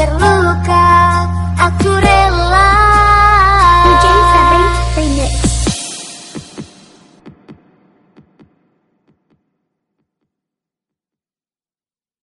Waterloo.